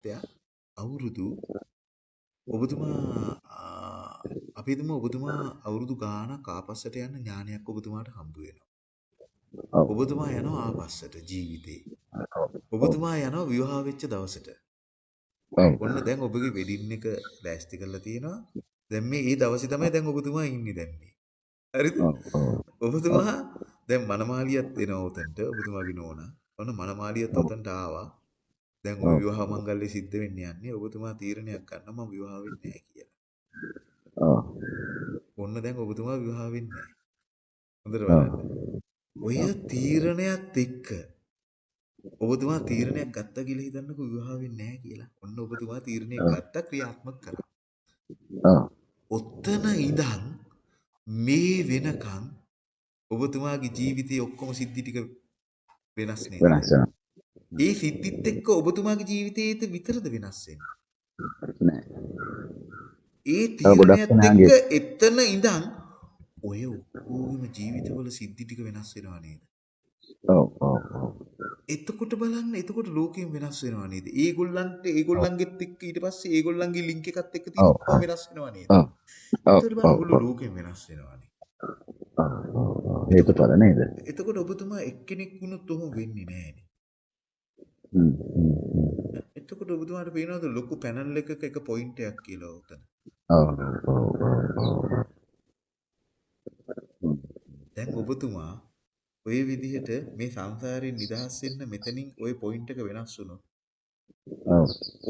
මහත්තයා අවුරුදු ඔබතුමා අපි හිතමු ඔබතුමා අවුරුදු ගාණක් ආපස්සට යන ඥානයක් ඔබතුමාට හම්බ වෙනවා. ඔබතුමා යනවා ආපස්සට ජීවිතේ. ඔබතුමා යනවා විවාහ වෙච්ච දවසට. ඔන්න දැන් ඔබගේ වෙඩින් එක ලෑස්ති කරලා තියෙනවා. දැන් මේ ඒ දවසේ තමයි දැන් ඔබතුමා ඉන්නේ දැන් මේ. හරිද? ඔබතුමා දැන් මනමාලියත් එනවා උතන්ට ඔබතුමාගේ නෝනා. ඔන්න මනමාලියත් උතන්ට ආවා. දැන් ওই විවාහ මංගල්‍ය සිද්ධ වෙන්න යන්නේ ඔබතුමා තීරණයක් ගන්න මම විවාහ වෙන්නේ නැහැ කියලා. ඔන්න දැන් ඔබතුමා විවාහ වෙන්නේ නැහැ. හොඳට. ඔය තීරණයත් එක්ක ඔබතුමා තීරණයක් ගත්තා කියලා හිතන්නකෝ විවාහ වෙන්නේ නැහැ කියලා. ඔන්න ඔබතුමා තීරණයක් ගත්තා ක්‍රියාත්මක කරා. ඔත්තන ඉඳන් මේ වෙනකන් ඔබතුමාගේ ජීවිතයේ ඔක්කොම සිද්ධි ටික වෙනස් නේද? වෙනස් වෙනවා. ඒ සිද්ධිත් එක්ක ඔබතුමාගේ ජීවිතයේද විතරද වෙනස් වෙන්නේ? ඒ තීරණයත් එක්ක එතන ඉඳන් ඔය ඔක්කොම ජීවිතවල සිද්ධි ටික වෙනස් වෙනවා නේද? ඔව් ඔව් ඔව්. එතකොට බලන්න එතකොට ලෝකෙම වෙනස් වෙනවා නේද? ඒගොල්ලන්ට ඒගොල්ලන්ගෙත් එක්ක ඊට පස්සේ ඒගොල්ලන්ගේ ලින්ක් එකත් එක්ක තියෙන ඔක්කොම වෙනස් වෙනවා නේද? ඔව්. බලන්න ලෝකෙම වෙනස් වෙනවා නේද? හේතුඵල නේද? එතකොට ඔබතුමා එක්කෙනෙක් වුණොත් ඔහොම වෙන්නේ නෑනේ. එතකොට ඔබතුමාට පේනවද ලොකු පැනල් එකක එක පොයින්ට් එකක් කියලා උතන. ඔව්. දැන් ඔබතුමා ඔය විදිහට මේ සංසාරයෙන් නිදහස් වෙන්න මෙතනින් ওই පොයින්ට් එක වෙනස් වුණොත්.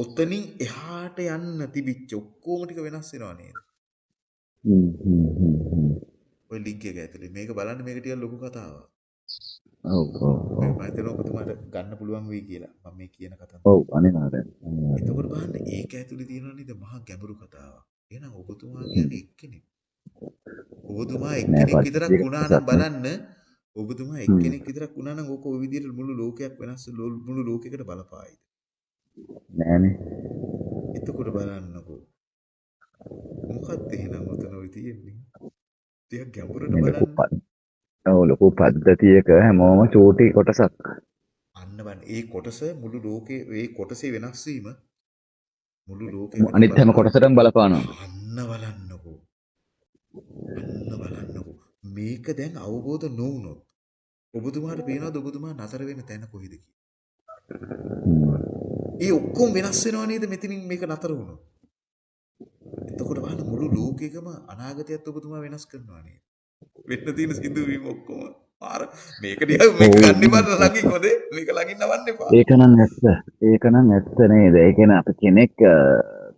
ඔතනින් එහාට යන්න තිබිච්ච ඔක්කොම ටික වෙනස් වෙනවා නේද? ඔය ලින්ක් එක ඇතුලේ මේක බලන්න මේක ටිකක් ලොකු කතාවක්. ඔව් ඔව් මම හිතනවා ඔබතුමාට ගන්න පුළුවන් වෙයි කියලා මම මේ කියන කතාව. ඔව් අනිවාර්යෙන්. එතකොට බලන්න ඒක ඇතුලේ තියෙනවා නේද මහා ගැඹුරු කතාවක්. එහෙනම් ඔබතුමා කියන්නේ එක්කෙනෙක්. ඔබතුමා එක්කෙනෙක් විතරක් වුණා නම් බලන්න ඔබතුමා එක්කෙනෙක් විතරක් වුණා නම් ඕක ওই විදිහට මුළු ලෝකයක් වෙනස් මුළු ලෝකයකට බලපායිද? නෑනේ. එතකොට බලන්නකෝ. මොකක්ද එහෙනම් ඔතන ඔය තියෙන්නේ? ටිකක් ගැඹුරට බලන්න. ඔව් ලොකු පද්ධතියක හැමෝම චූටි කොටසක්. අන්න බලන්න. ඒ කොටස මුළු ලෝකේ ඒ කොටසේ වෙනස් වීම මුළු ලෝකෙම අනිත් හැම කොටසටම බලපානවා. අන්න බලන්නකෝ. අන්න බලන්නකෝ. මේක දැන් අවබෝධ නොවුනොත් ඔබතුමාට පේනවද ඔබතුමා නතර වෙන තැන කොහෙද ඒ ඔක්කොම වෙනස් වෙනව නේද මෙතනින් මේක නතර වුණොත්. එතකොට බලන්න මුළු ලෝකෙකම අනාගතයත් ඔබතුමා වෙනස් කරනවා නේද? වෙන්න තියෙන සිදුවීම් ඔක්කොම. පාර මේක දිහා මේක ගන්න එපා ළඟින් හොදේ. මේක ළඟින් නවන්න එපා. ඒක නම් ඇත්ත. ඒක නම් ඇත්ත නේද? ඒ කියන්නේ අපි කෙනෙක්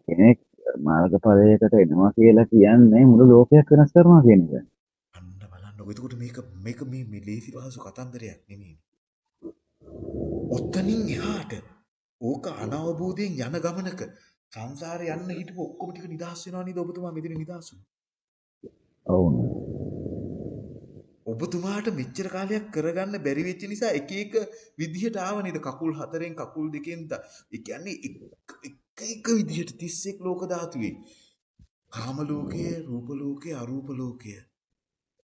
කෙනෙක් මාර්ගඵලයකට එනවා කියලා කියන්නේ මුළු ලෝකයක් වෙනස් කරනවා කියන එක. අන්න බලන්නකො එතකොට මේක මේක මේ මේ ලේසි පහසු කතන්දරයක් නෙමෙයි. ඔතනින් එහාට ඕක අනවබෝධයෙන් යන ගමනක සංසාරේ යන්න හිටපු ඔක්කොම ටික නිදහස් වෙනවා නේද ඔබතුමා? මෙතන නිදහස්. වුණා ඔව් ඔබතුමාට මෙච්චර කාලයක් කරගන්න බැරි වෙච්ච නිසා එක එක විදිහට ආව නේද? කකුල් හතරෙන් කකුල් දෙකෙන් ඒ කියන්නේ එක එක විදිහට 31 ලෝක ධාතුවේ. කාම ලෝකය රූප ලෝකය අරූප ලෝකය.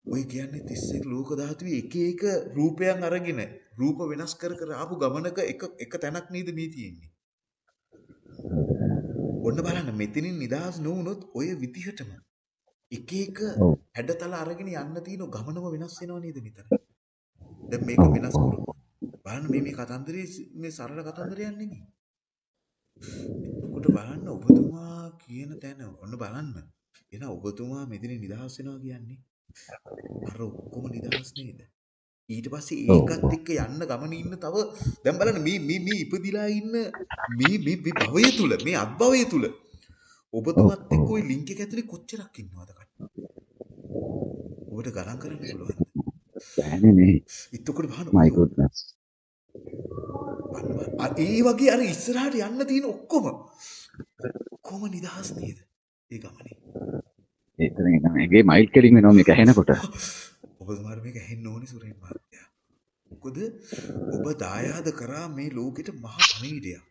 ඔය කියන්නේ 31 ලෝක ධාතුවේ එක එක රූපයන් අරගෙන රූප වෙනස් කර කර ආපු ගමනක එක එක තැනක් නේද මේ තියෙන්නේ ඔන්න බලන්න මෙතනින් නිදහස් නොවුනොත් ඔය විදිහටම එක එක හැඩතල අරගෙන යන්න තියෙන ගමනම වෙනස් වෙනව නේද මෙතන? දැන් මේක වෙනස් කරු. බලන්න මේ මේ කතන්දරේ මේ සරල කතන්දරයක් නෙමෙයි. එතකොට බලන්න ඔබතුමා කියන තැන ඔන්න බලන්න. එහෙනම් ඔබතුමා මෙතන නිදහස් වෙනවා කියන්නේ අර ඔක්කොම නිදහස් නේද? ඊට පස්සේ ඒකත් එක්ක යන්න ගමන ඉන්න තව දැන් බලන්න මේ මේ මේ ඉපදිලා ඉන්න මේ මේ භවය තුල මේ අත්භවය තුල ඔබතුමත් එක්ක ওই ලින්ක් එක ඇතුලේ කොච්චරක් ඉන්නවද කට්ටිය? ඔබට ගණන් කරන්න පුළුවන්ද? බෑනේ නේ. එතකොට බලන්න my goodness. ඒ වගේ අර ඉස්සරහට යන්න තියෙන ඔක්කොම කොහොම නිදහස් නේද? ඒ ගමනේ. ඒතර එගේ මයිල් කෙලින් වෙනවා මේක ඇහෙනකොට. ඔබතුමාට මේක ඇහෙන්න ඕනේ සුරේන් මහත්තයා. මොකද ඔබ දායාද කරා මේ ලෝකෙට මහා පණිවිඩයක්.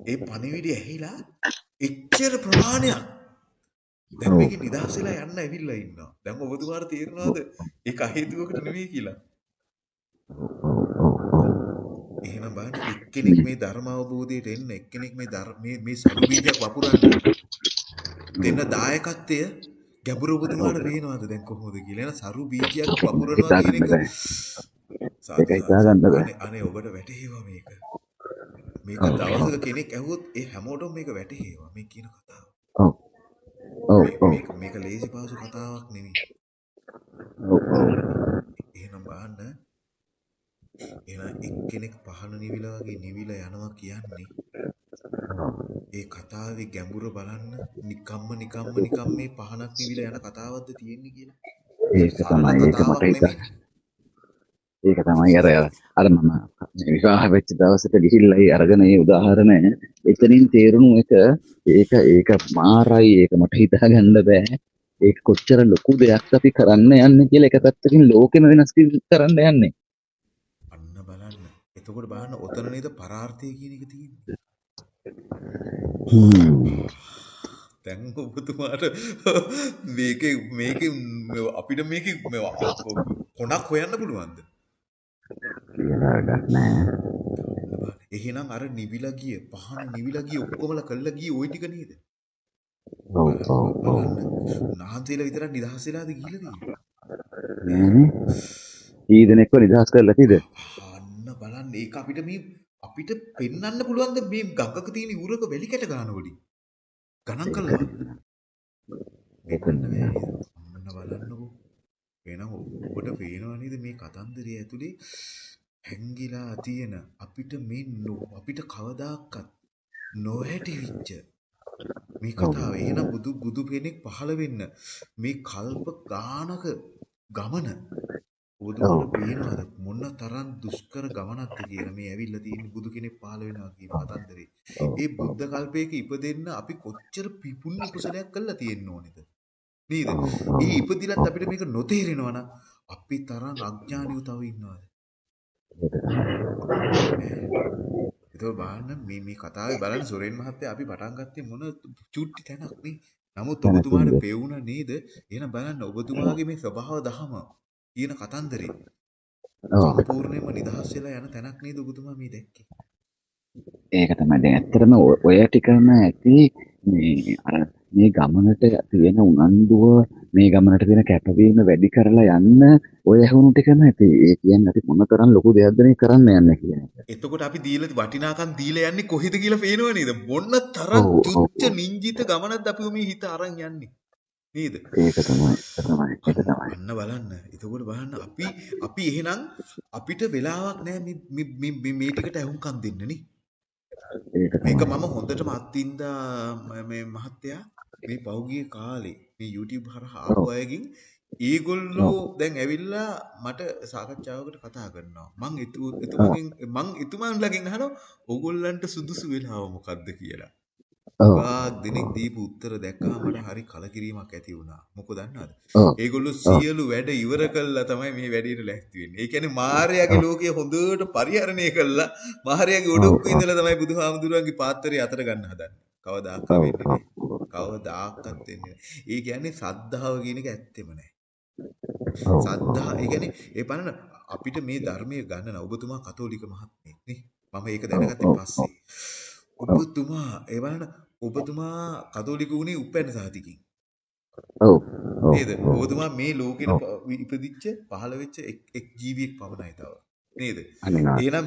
ඒ පණිවිඩය ඇහිලා එච්චර ප්‍රමාණයක් දැන් මේක නිදහස් වෙලා යන්න ඇවිල්ලා ඉන්නවා. දැන් ඔබතුමාට තේරෙනවද ඒක හේතුවකට නෙවෙයි කියලා? එහෙනම් බලන්න එක්කෙනෙක් මේ ධර්ම අවබෝධයට එන්න එක්කෙනෙක් මේ මේ මේ සරු බීජයක් වපුරන්න දෙන්න දායකත්වය ගැඹුරු ඔබතුමාට පේනවද දැන් කොහොමද කියලා එන සරු බීජයක් වපුරනවා කියන එක ඒක හිතා ගන්න බෑ. අනේ ඔබට වැටහෙවා මේක මේක. දවසක කෙනෙක් ඇහුවොත් ඒ හැමෝටම මේක වැටහෙවා මේ කියන කතාව ඔව්. ඔව් ඔව් මේක මේක ලේසි පාසු කතාවක් නෙමෙයි ඔව් ඔව්. එහෙනම් බලන්න එහෙනම් එක්කෙනෙක් පහන නිවිලා වගේ නිවිලා යනවා කියන්නේ ඒ කතාවේ ගැඹුර බලන්න නිකම්ම නිකම්ම නිකම් මේ පහනක් නිවිලා යන කතාවක්ද තියෙන්නේ කියලා. ඒක තමයි ඒක මට හිතා ඒක තමයි අර අර මම විවාහ වෙච්ච දවසට ගිහිල්ලා ඒ අරගෙන ඒ උදාහරණය එතනින් තේරුණු එක ඒක ඒක මාරයි ඒක මට හිතා ගන්න බෑ ඒක කොච්චර ලොකු දෙයක් අපි කරන්න යන්නේ කියලා එක පැත්තකින් ලෝකෙම වෙනස් කිරි- කරන්න යන්නේ අන්න බලන්න. එතකොට බලන්න ඔතන නේද පරාර්ථය කියන එක තියෙන්නේ. දැන් ඔබතුමාට මේකේ මේකේ අපිට මේකේ කොනක් හොයන්න පුළුවන්ද? කියලා වැඩක් නෑ බලන්න. එහෙනම් අර නිවිලා ගිය පහන නිවිලා ගිය ඔක්කොමලා කළා ගිය ওই ටික නේද? ඔව් ඔව් ඔව්. බලන්න. නාන්සේලා විතරක් නිදහස් වෙලාද ගිහිල්ලා තියෙන්නේ? නෑනේ කී දෙනෙක්ව නිදහස් කරලා තියද? අන්න බලන්න. ඒක අපිට මේ අපිට පෙන්වන්න පුළුවන් ද මේ ගඟක තියෙන ඉවුරක වැලි කැට ගන්න වලින්? ගණන් කළා? නේද අන්න බලන්නකෝ. එහෙනම් ඔබට පේනවා නේද මේ කතන්දරය ඇතුලේ හැංගිලා තියෙන අපිට මේ අපිට කවදාකවත් නොහැටිවිච්ච මේ කතාව එහෙනම් බුදු බුදු කෙනෙක් පහළ වෙන්න මේ කල්ප ගානක ගමන ඔබතුමාට පේනවද මොන තරම් දුෂ්කර ගමනක්ද කියලා මේ ඇවිල්ලා තියෙන බුදු කෙනෙක් පහළ වෙනවා කියන කතන්දරේ. ඒ බුද්ධ කල්පයක ඉපදෙන්න අපි කොච්චර පි- පුණ්‍ය කුසලයක් කළා තියෙන්න ඕනේද? නේද? ඒ ඉපදිලත් අපිට මේක නොතේරෙනවා නම් අපි තරම් අඥානියෝ තව ඉන්නවද? ඒක බලන්න මේ මේ කතාවේ බලන්න සොරෙන් මහත්තයා අපි පටන් ගත්තේ මොන චුට්ටි තැනක් නේ. නමුත්? ඔබතුමාට පෙවුණා නේද? එහෙනම් බලන්න ඔබතුමාගේ මේ ස්වභාව දහම කියන කතන්දරේ සම්පූර්ණයෙන්ම නිදහස් වෙලා යන තැනක් නේද ඔබතුමා මේ දැක්කේ? ඒක තමයි දැන් ඇත්තටම ඔය ටිකම ඇති මේ මේ ගමනට තියෙන උනන්දුව මේ ගමනට තියෙන කැපවීම වැඩි කරලා යන්න ඔය ඇහුණු ටිකම ඇති ඒ කියන්නේ අපි මොනතරම් ලොකු දෙයක්ද මේ කරන්න යන්නේ කියන එක. එතකොට අපි දීලා වටිනාකම් දීලා යන්නේ කොහෙද කියලා පේනව නේද? මොන තරම් තුච්ච. නිංජිත ගමනක්ද අපි මේ හිත අරන් යන්නේ. නේද? ඒක තමයි තමයි ඒක තමයි. අන්න බලන්න. එතකොට බලන්න අපි අපි එහෙනම් අපිට වෙලාවක් නැහැ මේ මේ මේ ටිකට ඇහුම්කන් දෙන්න නේ. ඒක මේක. මම හොඳටම අත්විඳා ම- මහත්තයා මේ පහුගිය කාලේ මේ YouTube හරහා ආපු අයගෙන් ඒගොල්ලෝ දැන් ඇවිල්ලා මට සාකච්ඡාවකට කතා කරනවා. මං එතු- එතුමගෙන් මං එතුමන්ලගෙන් අහනවා ඕගොල්ලන්ට සුදුසු වෙලාව මොකක්ද කියලා. ගාක් දෙනෙක් දීපු උත්තර දැක්කම මට හරි කලකිරීමක් ඇති වුණා. මොකද දන්නවද? ඒගොල්ලෝ සියලු වැඩ ඉවර කළා තමයි මේ වැඩේට ලැස්ති වෙන්නේ. ඒ කියන්නේ මාර්යාගේ ලෝකය හොඳට පරිහරණය කළා මාර්යාගේ ඔඩොක්කු ඉඳලා තමයි බුදුහාමුදුරුවන්ගේ පාත්‍රය අතර ගන්න හදන්නේ. කවදාකවත් වෙන්නේ නැහැ. කවදාකවත් වෙන්නේ නැහැ. ඒ කියන්නේ සද්ධාව කියන එක ඇත්තෙම නැහැ. සද්ධා ඒ කියන්නේ ඒ බලන්න අපිට මේ ධර්මයේ ගන්න ඔබතුමා කතෝලික මහත්මයෙක් නේ. මම ඒක දැනගත්තේ පස්සේ. ඔබතුමා ඒ බලන්න ඔබතුමා කතෝලික වුණේ උපැන්න සහතිකින්. ඔව් නේද? ඔබතුමා මේ ප- ඉපදිච්ච පහළ වෙච්ච එක් ජීවියෙක් පමණයි තව. නේද? එහෙනම්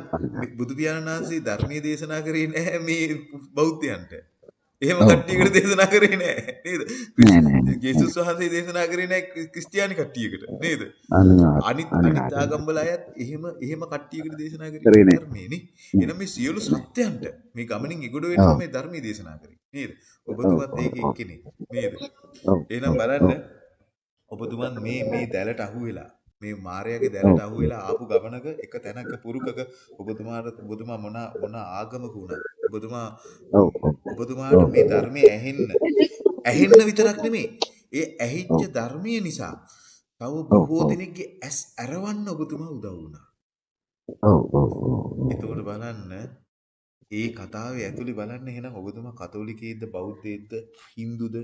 බුදු පියාණන් වහන්සේ ධර්මයේ දේශනා කරේ නැහැ මේ බෞද්ධයන්ට. එහෙම කට්ටියකට දේශනා කරේ. නේද? නෑ නෑ නෑ ජේසුස් වහන්සේ දේශනා කරේ ක්‍රි- ක්‍රිස්තියානි කට්ටියකට. නේද? අනිත් අනිත් ආගම්වල අයත් එහෙම එහෙම කට්ටියකට දේශනා කරේ නෑ ධර්මයේ නේ. එහෙනම් මේ සියලු සත්‍යයන්ට මේ ගමනින් එගොඩ වෙන්න ඔව් තමයි ධර්මයේ දේශනා කරේ. නේද? ඔබතුමත් ඒකේ එක්කෙනෙක්. නේද? එහෙනම් බලන්න ඔබතුමන් මේ මේ දැලට අහුවෙලා මේ මාර්යාගේ දැලට අහුවෙලා ආපු ගමනක එක තැනක පුරුකක ඔබතුමාට ඔබතුමා මොන මොන ආගමක වුණත් ඔබතුමා ඔබතුමාට මේ ධර්මයේ ඇහෙන්න ඇහෙන්න විතරක් නෙමෙයි. ඒ ඇහිච්ච ධර්මයේ නිසා තව බොහෝ දෙනෙක්ගේ ඇස් ඇරවන්න ඔබතුමා උදව් වුණා. ඔව් ඔව් ඔව් එතකොට බලන්න ඒ කතාවේ ඇතුලේ බලන්න එහෙනම් ඔබතුමා කතෝලිකයේද බෞද්ධයේද හින්දුද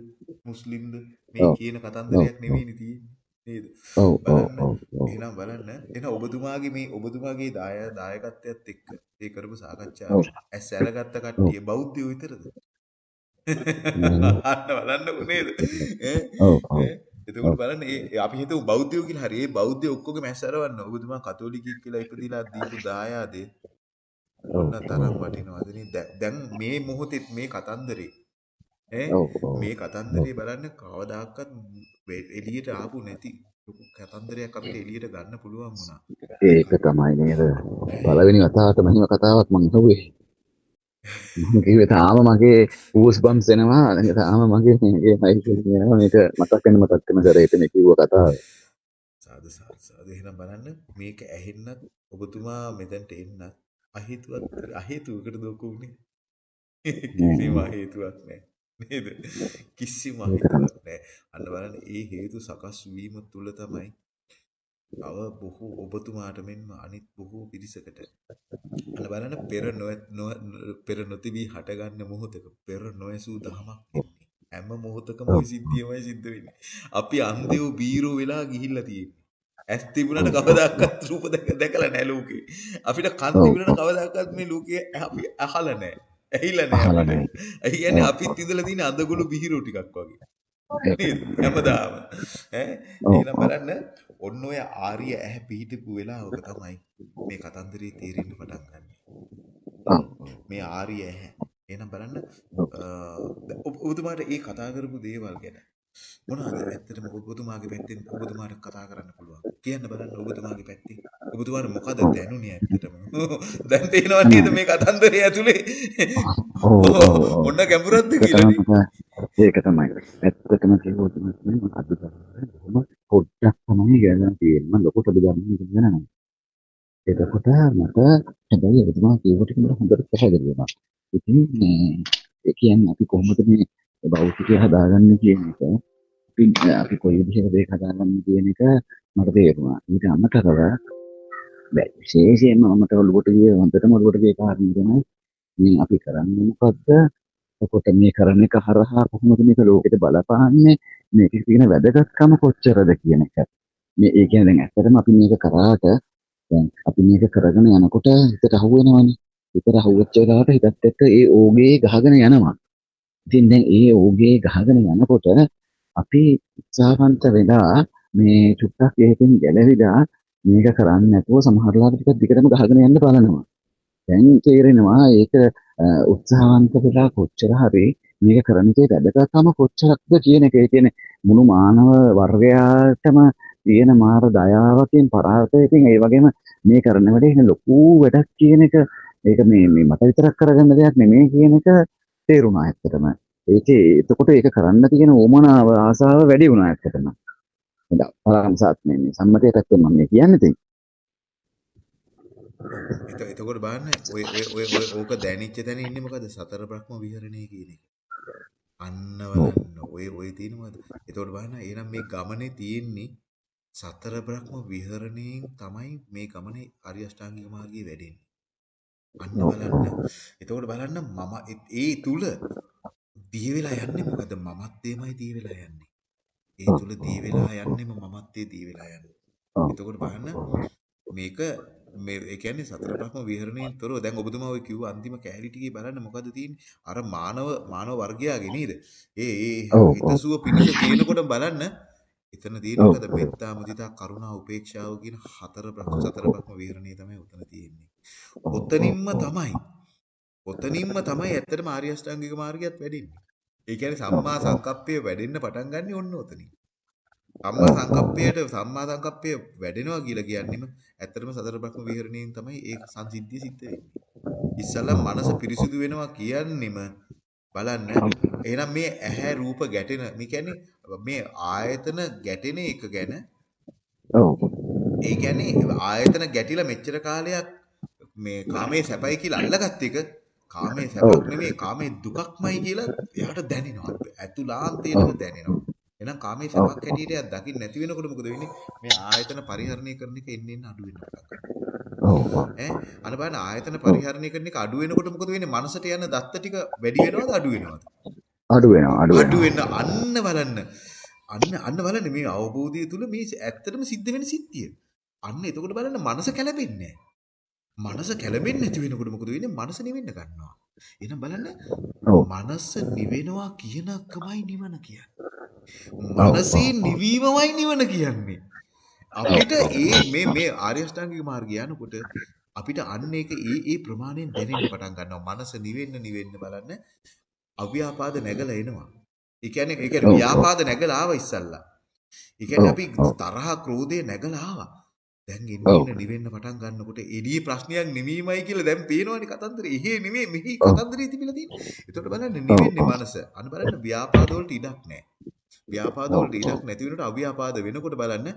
මුස්ලිම්ද මේ කියන කතන්දරයක් නෙවෙයිනේ තියෙන්නේ නේද? ඔව් ඔව් බලන්න ඔව් ඔව්. එහෙනම් බලන්න. එහෙනම් ඔබතුමාගේ මේ ඔබතුමාගේ දාය දායකත්වයත් එක්ක ඒ කරපු සාකච්ඡාවේ ඇස් ඇරගත්ත ඔව්. කට්ටිය බෞද්ධයෝ විතරද? අන්න බලන්නකො නේද? එතකොට බලන්න ඒ අපි හිතමු බෞද්ධයෝ කියලා හරි ඒ බෞද්ධයෝ ඔක්කොගේ මැස් අරවන්න ඔබතුමා කතෝලිකයෙක් කියලා ඉපදිලා දීපු දායාදේ ඔව්. මොන තරම් වටිනවද නේ? දැන් මේ මොහොතේ මේ කතන්දරේ ඈ? මේ කතන්දරේ බලන්න කවදාකවත් එළියට ආපු නැති ලොකු කතන්දරයක් අපිට එළියට ගන්න පුළුවන් වුණා. ඒක තමයි නේද? පළවෙනි වතාවට මෙහෙම කතාවක් මං අහුවේ. මම කිව්වේ තාම මගේ ඌස් බම්ස් එනවා තාම මගේ මේකේ මයික් එනවා මේක මතක් වෙන මතක් වෙන සැරේට මේ කිව්ව කතාව. සාදු සාදු සාදු. එහෙනම් බලන්න. මේක ඇහෙන්නත් ඔබතුමා මෙතනට එන්නත් අහේතුවක් අහේතුවකට දෝකුනේ කිසිම හේතුවක් නැහැ නේද? කිසිම හේතුවක් නැහැ අන්න බලන්න ඒ හේතු සකස් වීම තුල තමයි තව බොහෝ ඔබතුමාට මෙන්ම අනිත් බොහෝ පිරිසකට අන්න බලන්න පෙර පෙර නොතිබී හටගන්න මොහොතක පෙර නොඇසූ දහමක් හැම මොහොතකම ওই සිද්ධියමයි සිද්ධ වෙන්නේ. අපි අන්ධයෝ බීරෝ වෙලා ගිහිල්ලා තියෙන්නේ. ඇස් තිබුණාට කවදාකවත් රූප දැක දැකලා නැහැ ලෝකේ. අපිට කන් තිබුණාට කවදාකවත් මේ ලෝකේ අපි අහලා නැහැ ඇහිලා කියන්නේ ඔව් අපිත් ඉඳලා තියෙන අඳගොළු බිහිරෝ ටිකක් වගේ. හැමදාම. ඔව්. බලන්න ඔන්න ඔය ආර්ය ඇහැ පිහිටපු වෙලාවක තමයි මේ කතන්දරේ තේරෙන්න පටන් ගන්න. මේ ආර්ය ඇහැ. එහෙනම් බලන්න දැන් ඔබතුමාට ඒ කතා කරපු දේවල් ගැන මොනවද ඇත්තටම ඔබතුමාගේ පැත්තෙන් ඔබතුමාට කතා කරන්න පුළුවන්. කියන්න බලන්න ඔබතුමාගේ පැත්තෙන්. ඔබතුමාට මොකද දැනුනේ ඇත්තටම? දැන් තේනවා නේද මේ කතන්දරය ඇතුලේ මොන ගැඹුරක්ද කියලා ඒක තමයි ඇත්තටම කිව්වොත් මම අද බොහොම පොඩ්ඩක් තමයි ගණන් තියෙන්නේ මම ලොකු සබ ගන්න ඉගෙන නැහැ එතකොට මට හැබැයි එතුමා කියපු ටික මට හොඳට පැහැදිලි වුණා. ඉතින් මේ ඒ කියන්නේ අපි කොහොමද මේ භෞතිකය හදාගන්නේ කියන එක අපි අපි කොයි විදිහට දෙයක් හදාගන්නේ කියන එක මට තේරුණා. ඊට අමතරව බෑ විශේෂයෙන්ම මට ඔළුවට ගිය හොඳටම ඔළුවට ගිය කාරණේ තමයි මේ අපි කරන්නේ මොකද්ද? එතකොට මේ කරන එක හරහා කොහොමද මේක ලෝකෙට බලපාන්නේ? මේකේ තියෙන වැදගත්කම කොච්චරද කියන එක. මේ ඒ කියන්නේ දැන් ඇත්තටම අපි මේක කරාට දැන් අපි මේක කරගෙන යනකොට හිතට අහු වෙනවනේ. හිතට අහුවෙච්ච වෙලාවට හිතත් එක්ක ඒ ඕගේ ගහගෙන යනවා. ඉතින් දැන් ඒ ඕගේ ගහගෙන යනකොට අපි උත්සාහවන්ත වෙලා මේ චුට්ටක් ඒකෙන් ගැලවිලා මේක කරන්නේ නැතුව සමහරලාට ටිකක් දිගටම ගහගෙන යන්න බලනවා. දැන් තේරෙනවා ඒක අ, උත්සාහවන්ත වෙලා කොච්චර හරි මේක කරන එකේ වැදගත්කම කොච්චරක්ද කියන එක. ඒ කියන්නේ මුළු මානව වර්ගයාටම තියෙන මාර දයාවකින් පරාර්ථයකින් ඒ වගේම මේ කරන වැඩේ ඉතින් ලොකු වැඩක් කියන එක ඒක මේ මේ මට විතරක් කරගන්න දෙයක් නෙමෙයි කියන එක තේරුණා ඇත්තටම. ඒකේ එතකොට ඒක කරන්න තියෙන ඕමනාව ආසාව වැඩි වුණා ඇත්තටම. දැන් පරාමසත් මේ මේ සම්මතයේ පැත්තෙන් මම මේ කියන්නේ ඉතින්. එත එතකොට බලන්න ඔය ඔය ඔය ඔය ඕක දැනෙච්ච තැන ඉන්නේ මොකද? සතර බ්‍රහ්ම විහරණය කියන එක. අන්න ඔව්. බලන්න ඔය ඔය තියෙනවද? එතකොට බලන්න එහෙනම් මේ ගමනේ තියෙන්නේ සතර බ්‍රහ්ම විහරණයෙන් තමයි මේ ගමනේ ආර්ය අෂ්ටාංගික මාර්ගයේ වැඩෙන්නේ. අන්න. බලන්න. එතකොට බලන්න මම ඒ- ඒ තුල දිය වෙලා යන්නේ මොකද? මමත්වයමයි දිය වෙලා යන්නේ. ඒ. තුල දිය වෙලා යන්නේම මමත්වයේ දිය වෙලා යන්නේ. එතකොට බලන්න මේක මේ ඒ කියන්නේ සතර බ්‍රහ්ම විහරණයෙන් තොරව දැන් ඔබතුමා ඔය කිව්ව අන්තිම කැලී ටිකේ බලන්න මොකද තියෙන්නේ අර මානව මානව වර්ගයාගේ නේද ඒ ඒ. හිතසුව පිණිස තියෙනකොට බලන්න එතන තියෙන. මොකද මෙත්තා මුදිතා කරුණා උපේක්ෂාව කියන හතර බ්‍රහ්ම සතර බ්‍රහ්ම විහරණය තමයි උතන තියෙන්නේ. ඔතනින්ම තමයි ඔතනින්ම තමයි ඇත්තටම ආර්ය අෂ්ටාංගික මාර්ගයත් වැඩෙන්නේ ඒ කියන්නේ. සම්මා සංකප්පය වැඩෙන්න පටන් ගන්න ඔන්න ඔතනින් සම්මා. සංකප්පයට සම්මා සංකප්පය වැඩෙනවා කියලා කියන්නේම ඇත්තටම සතර බ්‍රහ්ම විහරණයෙන් තමයි ඒ සංසිද්ධිය සිද්ධ වෙන්නේ. ඉස්සල්ලා මනස පිරිසිදු වෙනවා කියන්නෙම බලන්න එහෙනම් මේ ඇහැ රූප ගැටෙන මේ කියන්නේ මේ ආයතන ගැටෙන එක ගැන ඔව්. ඒ කියන්නේ ආයතන ගැටිලා මෙච්චර කාලයක් මේ කාමයේ සැපයි කියලා අල්ලගත්ත එක කාමයේ. සැපක් නෙමෙයි කාමයේ දුකක්මයි කියලා එයාට දැනෙනවා. ඇතුළාන්තේටම ඔව්. දැනෙනවා. එහෙනම් කාමයේ. සැපක් හැටියට එයා දකින්න නැති වෙනකොට මොකද වෙන්නේ? මේ ආයතන පරිහරණය කරන එක එන්න එන්න අඩු ගන්නවා. ඔව්. ඈ අන බලන්න ආයතන. පරිහරණය කරන එක අඩු වෙනකොට මොකද වෙන්නේ? මනසට යන දත්ත ටික වැඩි වෙනවද අඩු වෙනවද? අඩු වෙනවා අඩු අඩු වෙනවා. වෙන අන්න බලන්න අන්න අන්න බලන්න මේ අවබෝධය තුල මේ ඇත්තටම සිද්ධ වෙන සිද්ධිය. අන්න එතකොට බලන්න මනස කැළඹෙන්නේ මනස කැළඹෙන්නේ නැති වෙනකොට මොකද වෙන්නේ? මනස නිවෙන්න ගන්නවා. එහෙනම් බලන්න. මනස නිවෙනවා කියන එකමයි නිවන කියන්නේ. මනසේ. නිවීමමයි නිවන කියන්නේ. අපිට ඒ මේ මේ ආර්ය අෂ්ටාංගික මාර්ගය යනකොට අපිට අන්න ඒක ඒ ඒ ප්‍රමාණයෙන් දැනෙන්න පටන් ගන්නවා. මනස නිවෙන්න නිවෙන්න බලන්න අව්‍යාපාද නැගලා එනවා. ඒ කියන්නේ ඒ කියන්නේ. ව්‍යාපාද නැගලා ආවා ඉස්සල්ලා. ඒ කියන්නේ අපි. තරහ ක්‍රෝධය නැගලා ආවා. දැන්. එන්න නිවෙන්න පටන් ගන්නකොට එළියේ ප්‍රශ්නයක් නිවීමයි කියලා දැන් පේනවනේ කතන්දරේ. එහෙ නෙමෙයි මෙහි. කතන්දරේ තිබිලා තියෙන්නේ. එතකොට බලන්න නිවෙන්නේ. මනස. අන්න බලන්න ව්‍යාපාද වලට ඉඩක් නැහැ. ව්‍යාපාද ඔව්, වලට ඉඩක්. නැති වෙනකොට අව්‍යාපාද වෙනකොට බලන්න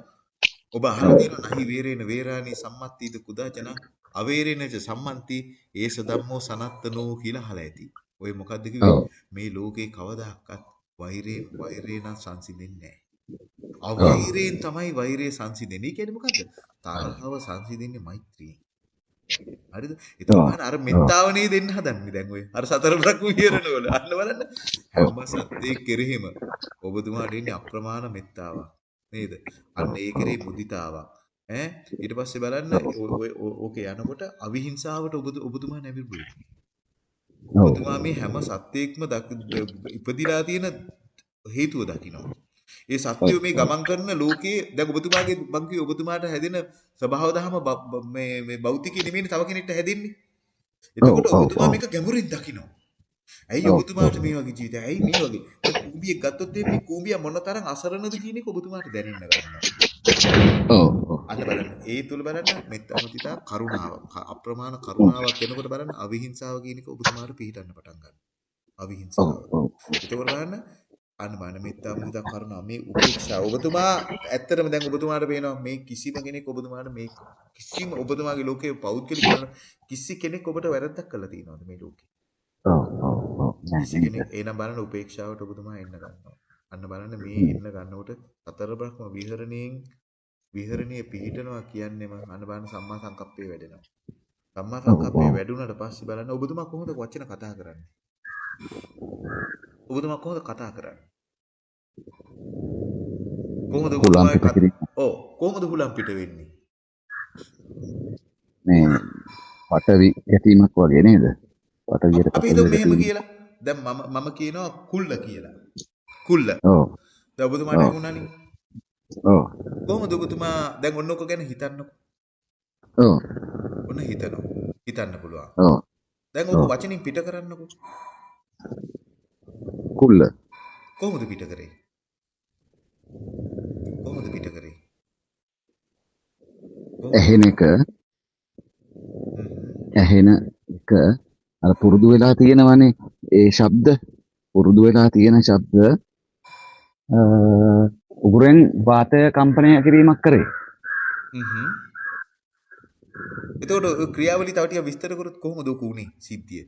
ඔබ අහලා තියෙනවා නහි වේරේන වේරාණී සම්මත්තීද කුදාචන අවේරේනච සම්මන්ති ඒස ධම්මෝ සනත්තනෝ කියලා අහලා ඇති. ඔය මොකද්ද කිව්වේ? මේ ලෝකේ කවදාකවත් වෛරයෙන් වෛරේ නම් සංසිඳෙන්නේ නැහැ. අවෛරයෙන් තමයි වෛරය සංසිඳෙන්නේ. ඒ කියන්නේ මොකද්ද? තරහව සංසිඳෙන්නේ මෛත්‍රියෙන්. හරිද? බලන්න අර මෙත්තාවනේ දෙන්න හදන්නේ දැන් ඔය. අර සතර බ්‍රහ්ම විහරණවල. අන්න බලන්න. හැම සත්‍යයක් කෙරෙහිම ඔබතුමාට ඉන්නේ අප්‍රමාණ මෙත්තාවක්. නේද? අන්න ඒ කෙරෙහි මුදිතාවක්. ඈ ඊට පස්සේ බලන්න ඕකේ යනකොට අවිහිංසාවට ඔබ ඔබතුමා නැඹුරුයි. ඔව්. ඔබතුමා මේ හැම සත්‍යයක්ම ඉපදිලා තියෙන හේතුව දකිනවා. ඒ සත්‍යය මේ ගමන් කරන ලෝකයේ දැන් ඔබතුමාගේ මං කිව්වේ ඔබතුමාට හැදෙන ස්වභාව දහම මේ මේ භෞතිකී නෙමෙයි තව කෙනෙක්ට හැදෙන්නේ. එතකොට ඔබතුමා. මේක ගැඹුරින් දකිනවා. ඇයි ඔබතුමාට මේ වගේ ජීවිතය? ඇයි මේ වගේ? කූඹියක් ගත්තොත් මේ කූඹියා මොනතරම් අසරණද කියන එක ඔබතුමාට දැනෙන්න ගන්නවා. ඔව්. අන්න බලන්න. ඒ තුල බලන්න මෙත්තා මුදිතා කරුණාව. අප්‍රමාණ කරුණාවක් වෙනකොට බලන්න අවිහිංසාව කියන එක ඔබතුමාට පිළිටන්න පටන් ගන්නවා. අවිහිංසාව. ඔව්. එතකොට බලන්න බලන්න මෙත්තා මුදිතා කරුණා මේ උපේක්ෂාව. ඔබතුමා ඇත්තටම දැන් ඔබතුමාට පේනවා මේ කිසිම කෙනෙක් ඔබතුමාට මේ කිසිම ඔබතුමාගේ ලෝකයේ පෞද්ගලික කරන කිසි කෙනෙක් ඔබට වැරද්දක් කළා තියෙනවද මේ ලෝකේ? ඔව්. ඔව්. ඔව්. කිසි? කෙනෙක් එහෙනම් බලන්න උපේක්ෂාවට ඔබතුමා එන්න ගන්නවා. අන්න බලන්න මේ. එන්න ගන්නකොට සතර බ්‍රහ්ම විහරණයෙන් විහරණීය පිහිටනවා කියන්නේම අන්න බලන්න සම්මා සංකප්පේ වැඩෙනවා. සම්මා. සංකප්පේ. වැඩුණාට පස්සේ බලන්න ඔබතුමා කොහොමද වචන කතා කරන්නේ? ඔබතුමා කොහොමද කතා කරන්නේ? කොහොමද. ඔව් කොහොමද හුලම් පිට වෙන්නේ? මේ පටවි ගැටීමක් වගේ නේද? පටවියට අපි හිතමු මෙහෙම. කියලා. දැන් මම මම කියනවා කුල්ල කියලා. කුල්ල. ඔව්. දැන් ඔබතුමාට ඔව්. ඇහුණානේ. ඔව්. කොහොමද ඔබතුමා දැන් ඔන්න ඔක ගැන හිතන්නකො. ඔව්. ඔන්න හිතනවා. හිතන්න පුළුවන්. ඔව්. දැන්. ඔබ වචනින් පිට කරන්නකො. කුල්ල. කොහොමද පිට කරේ? කොහොමද පිට කරේ? ඇහෙන එක. ඇහෙන එක අර පුරුදු වෙලා තියෙනවනේ ඒ ශබ්ද පුරුදු වෙලා තියෙන ශබ්ද අ, උගුරෙන් වාතය කම්පනය කිරීමක් කරේ. හ්ම්. එතකොට ක්‍රියාවලිය තව ටිකක් විස්තර කරොත් කොහොමද උනේ සිද්ධිය?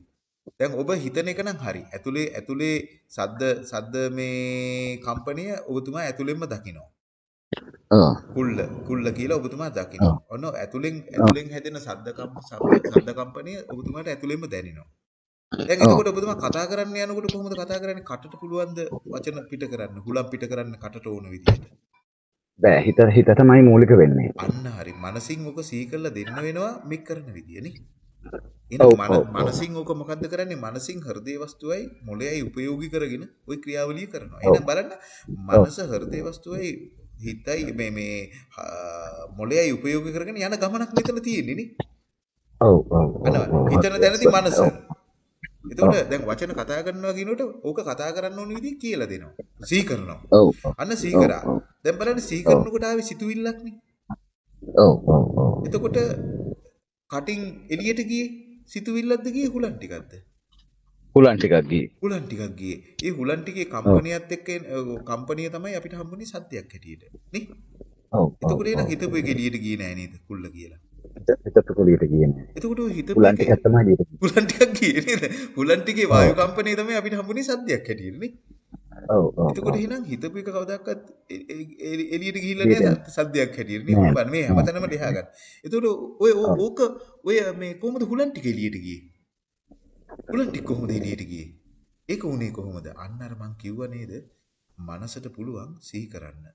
දැන් ඔබ හිතන එක නම් හරි. ඇතුලේ ඇතුලේ සද්ද සද්ද මේ කම්පනය ඔබතුමා ඇතුලෙන්ම දකිනවා. කුල්ල කුල්ල කියලා ඔබතුමා දකිනවා. ඔන්න ඇතුලෙන් ඇතුලෙන් හැදෙන සද්ද සද්ද කම්පනය ඔබතුමාට ඇතුලෙන්ම දැනෙනවා. දැන්. එතකොට ඔබතුමා කතා කරන්න යනකොට කොහොමද කතා කරන්නේ? කටට පුළුවන්ද වචන පිට කරන්න? හුලම් පිට කරන්න කටට ඕන විදිහට. බෑ හිත හිත තමයි මූලික වෙන්නේ. අන්න හරි. මනසින් ඔක සිහි කරලා දෙන්න වෙනවා මේ කරන විදිය මනසින් ඕක මොකද්ද කරන්නේ? මනසින් හෘදේ වස්තුවයි මොළයයි උපයෝගී කරගෙන ওই ක්‍රියාවලිය කරනවා. එහෙනම් බලන්න. මනස හෘදේ වස්තුවයි හිතයි මේ මේ මොළයයි උපයෝගී කරගෙන යන ගමනක් මෙතන තියෙන්නේ නේ. ඔව් ඔව්. හිතන තැනදී මනස. එතකොට දැන් වචන කතා කරනවා කියනකොට ඕක කතා කරන්න ඕන විදිහ කියලා දෙනවා. සිහි කරනවා. ඔව් අන්න ඔව් කරා. දැන් බලන්න ඔව්. කරනකොට ආවේ සිතුවිල්ලක් නේ. ඔව් ඔව් ඔව්. එතකොට කටින් එළියට ගියේ සිතුවිල්ලක්ද ගියේ හුලන් ටිකක්ද? හුලන් ටිකක් ගියේ. හුලන් ටිකක් ගියේ. ඒ හුලන් ටිකේ කම්පනියත් එක්ක කම්පනිය තමයි අපිට හම්බුනේ සත්‍යයක් හැටියට. නේ? ඔව් එතකොට එන. හිතපු එක එළියට ගියේ නෑ නේද? කුල්ල කියලා. හිත- හිතපු කුලියට ගියේ නෑ. එතකොට හිතපු හුලන් ටිකක් තමයි එළියට. හුලන් ටිකක් ගියේ නේද? හුලන් ටිකේ වායු කම්පනිය තමයි අපිට හම්බුනේ සත්‍යයක් හැටියට නේ? එතකොට. එහෙනම් හිතපු එක කවදාවත් එළියට ගිහිල්ලා නෑ සද්දයක් හැටියට නේ බලන්න මේ. හැමතැනම ලියා ගන්න. එතකොට ඔය. ඕක ඔය මේ කොහොමද හුලන් ටික එළියට ගියේ? හුලන් ටික කොහොමද එළියට ගියේ? ඒක උනේ කොහොමද? අන්න අර මං කිව්වා නේද? මනසට පුළුවන් සිහි කරන්න.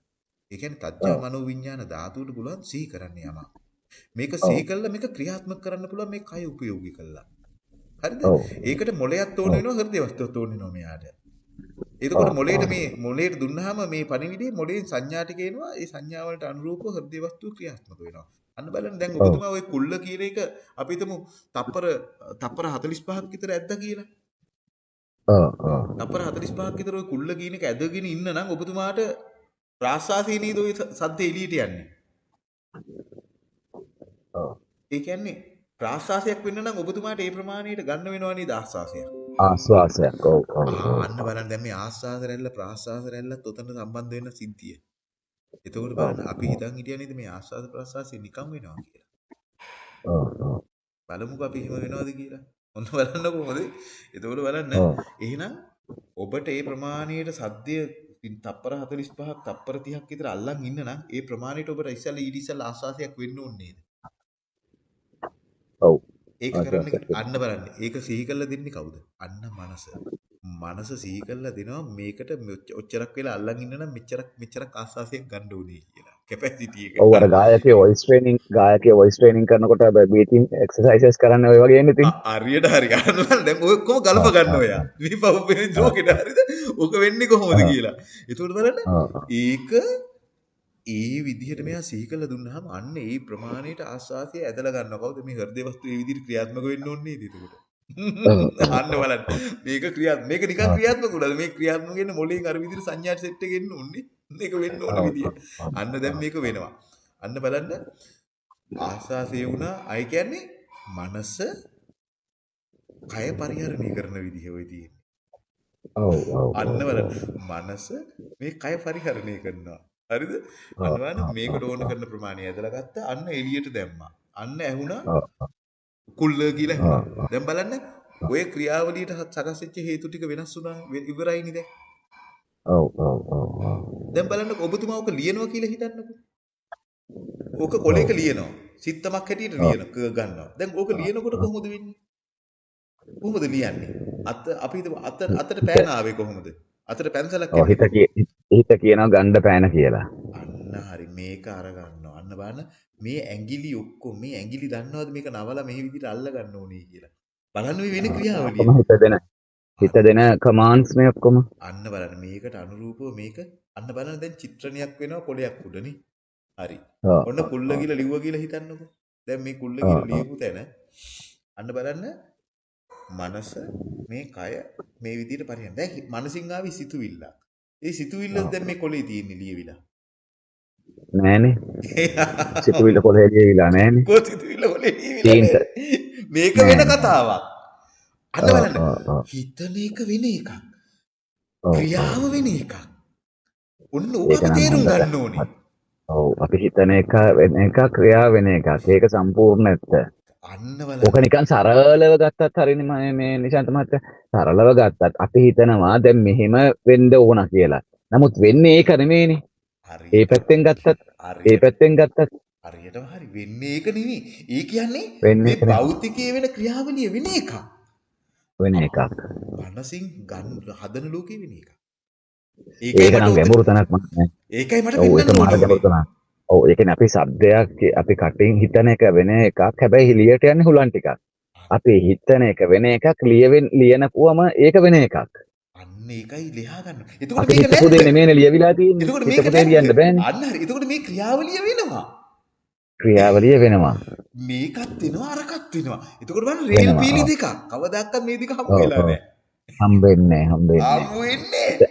ඒ කියන්නේ ඔව්. මනෝ විඥාන ධාතුවට පුළුවන් සිහි කරන්න යමක්. මේක. සිහි කළා මේක ක්‍රියාත්මක කරන්න පුළුවන් මේ කය උපයෝගී කළා. හරිද? ඒකට මොලයක් තෝරන. වෙනවා හෘද වස්තුවක් තෝරන වෙනවා මෙයාට. එතකොට ඔව්. මොලේට ඔව්. මේ මොලේට දුන්නාම මේ පණිවිඩේ මොලෙන් සංඥා ටික එනවා. ඒ සංඥා වලට අනුරූපව හෘද වස්තුව ක්‍රියාත්මක වෙනවා. අන්න බලන්න දැන් ඔව්. ඔබතුමා ওই කුල්ල කියන එක අපි හිතමු තප්පර තප්පර 45ක් විතර ඇද්දා කියලා. ඔව්. ඔව්. තප්පර 45ක් විතර ওই කුල්ල කියන එක ඇදගෙන ඉන්න නම් ඔබතුමාට ප්‍රාසාසී නේද ওই සද්ද එළියට යන්නේ. ඔව්. ඒ කියන්නේ ප්‍රාශ්වාසයක් වෙන්න නම් ඔබතුමාට ඒ ප්‍රමාණයට ගන්න වෙනවා නේද ආශ්වාසයක්. ආස්වාසයක්. ඔව්. ඔව්. අන්න බලන්න දැන් මේ ආශ්වාස රැල්ල ප්‍රාශ්වාස රැල්ලත් උතන සම්බන්ධ වෙන සිද්ධිය. එතකොට. බලන්න අපි හිතන් හිටියා නේද මේ ආශ්වාස ප්‍රාශ්වාසය නිකම් වෙනවා කියලා. ඔව්. ඔව්. බලමුකෝ අපි එහෙම වෙනවද කියලා. ඔන්න බලන්න කොහොමද? එතකොට බලන්න. එහෙනම් ඔබට ඒ ප්‍රමාණයට සද්දය තප්පර 45ක් තප්පර 30ක් විතර අල්ලන් ඉන්න නම් ඒ ප්‍රමාණයට ඔබට ඉස්සෙල්ලා ඊට ඉස්සෙල්ලා ආශ්වාසයක් වෙන්න ඕනේ නේද? ඔව්. ඒක කරන්න ආශ්වාසයක් වෙන්න. අන්න බලන්න. ඒක සිහි කරලා දෙන්නේ කවුද? අන්න මනස. මනස සිහි කරලා දෙනවා මේකට ඔච්චරක් වෙලා අල්ලන් ඉන්න නම් මෙච්චරක් මෙච්චරක් ආස්වාසයක් ගන්න ඕනේ කියලා. කැපැසිටි එක. ඔව් අර ගායකයේ වොයිස් ට්‍රේනින් ගායකයේ වොයිස් ට්‍රේනින් කරනකොට බීටින් එක්සර්සයිසස් කරන්න ඔය වගේ ඉන්නේ ඉතින්. අ- හරියට හරි ගන්න දැන් ඔය ඔක්කොම ගලප. ගන්න. ඔයා. මේ පවපෙන ජෝකෙට හරිද? ඔක වෙන්නේ කොහොමද. කියලා. ඒකෝට බලන්න. ඒක ඒ විදිහට මෙයා සිහි කරලා දුන්නාම අන්න ඒ ප්‍රමාණයට ආස්වාසිය ඇදලා ගන්නවා. කවුද මේ හෘදේ වස්තු ඒ විදිහට ක්‍රියාත්මක වෙන්න ඕනේ නේද. ඔව්. අන්න බලන්න. මේක ක්‍රියාත්මක මේක නිකන්. ක්‍රියාත්මක උනද මේ ක්‍රියාත්මක වෙන්න මොලෙන් අර විදිහට සංඥාට සෙට් එක එන්න ඕනේ. මේක වෙන්න ඕන. විදිය. අන්න දැන් මේක වෙනවා. අන්න බලන්න ආස්වාසිය වුණා. අය කියන්නේ මනස කය පරිහරණය කරන විදිහ ඔය තියෙන්නේ. ඔව්. ඔව්. අන්න. බලන්න. මනස මේ කය පරිහරණය කරනවා. හරිද? බලන්න ඔව්. මේකට ඕන. කරන ප්‍රමාණය ඇදලා ගත්තා. අන්න එළියට දැම්මා. අන්න ඇහුණා. කුල්ල කියලා. ඇහුණා. දැන් බලන්න ඔය ක්‍රියාවලියට සකස් වෙච්ච හේතු ටික වෙනස් වුණා ඉවරයිනේ දැන්. ඔව්. ඔව්. ඔව්. දැන් බලන්නකො ඔබතුමා ඔක ලියනවා කියලා හිතන්නකො. ඕක කොලේක. ලියනවා. සිත්තමක් හැටියට. ලියන ක ගන්නවා. දැන් ඕක. ලියනකොට. කොහොමද වෙන්නේ? කොහොමද ලියන්නේ? අත අපි අත අතට පෑන ආවේ කොහොමද? අතට පැන්සලක් හිත හිත කියනවා ගණ්ඩ පෑන කියලා. අන්න හරි මේක අරගන්නවා. අන්න බලන්න මේ ඇඟිලි ඔක්කොම මේ ඇඟිලි දන්නවද මේක නවලා මේ විදිහට අල්ල ගන්න ඕනේ කියලා. බලන්න මේ වෙන ක්‍රියාවලිය. හිත දෙන හිත දෙන කමාන්ඩ්ස් මේ ඔක්කොම. අන්න බලන්න මේකට අනුරූපව මේක අන්න බලන්න දැන් චිත්‍රණයක් වෙනවා කොලයක් උඩනේ. හරි. ඔන්න. කුල්ල. කියලා ලිව්වා කියලා හිතන්නකෝ. දැන් මේ කුල්ල. කියලා. ලියපු තැන අන්න බලන්න මනස මේ කය මේ විදිහට පරිහරණය. දැන් මනසින් ආවි සිතුවිල්ල. ඒ සිතුවිල්ල. දැන් මේ කොලේ තියෙන්නේ ලියවිලා. නෑනේ. සිතුවිල්ල කොලේ ලියවිලා නෑනේ. කො සිතුවිල්ල කොලේ ලියවිලා. මේක වෙන. කතාවක්. ඔව්. බලන්න. හිතන එක වෙන එකක්. ක්‍රියාව. වෙන එකක්. ඔන්න ඕක තේරුම් ගන්න ඕනේ. ඔව් අපි හිතන එක වෙන එක ක්‍රියා වෙන එකක්. ඒක සම්පූර්ණ ඇත්ත. අන්න ඕක. නිකන් සරලව ගත්තත් හරිනේ මම මේ නිශාන්ත මහත්තයා සරලව ගත්තත් අපි හිතනවා දැන් මෙහෙම වෙන්න ඕන කියලා. නමුත් වෙන්නේ ඒක නෙමෙයිනේ. ඒ පැත්තෙන් ගත්තත් ඒ පැත්තෙන් ගත්තත් හරියටම හරි වෙන්නේ ඒක නෙවෙයි. ඒ කියන්නේ වෙන්නේ මේ නෙමෙයි. භෞතිකයේ වෙන ක්‍රියාවලිය වෙන එකක්. වෙන එකක්. මනසින් ගන්න හදන ලෝකේ වෙන එකක්. ඒක ඒකයි මට ගැඹුරු තැනක් මම ඒකයි මට මාර ඕන. ඔව් කියන්නේ අපි શબ્දයක් අපි කටින් හිතන එක වෙන එකක්. හැබැයි එළියට යන්නේ හුලන් ටිකක්. අපි හිතන එක වෙන එකක් ලියවෙන් ලියනපුවම ඒක වෙන එකක්. නෙමෙයිනේ ලියවිලා ලියන්න? බෑනේ. එතකොට මේ ක්‍රියාවලිය වෙනවා. ක්‍රියාවලිය වෙනවා. මේකත් වෙනවා අරකත් වෙනවා. එතකොට බලන්න රේල්. පීලි ඔව්. දෙකක්. කවදාවත් මේ දෙක. හම්බෙන්නේ හම්බෙන්නේ.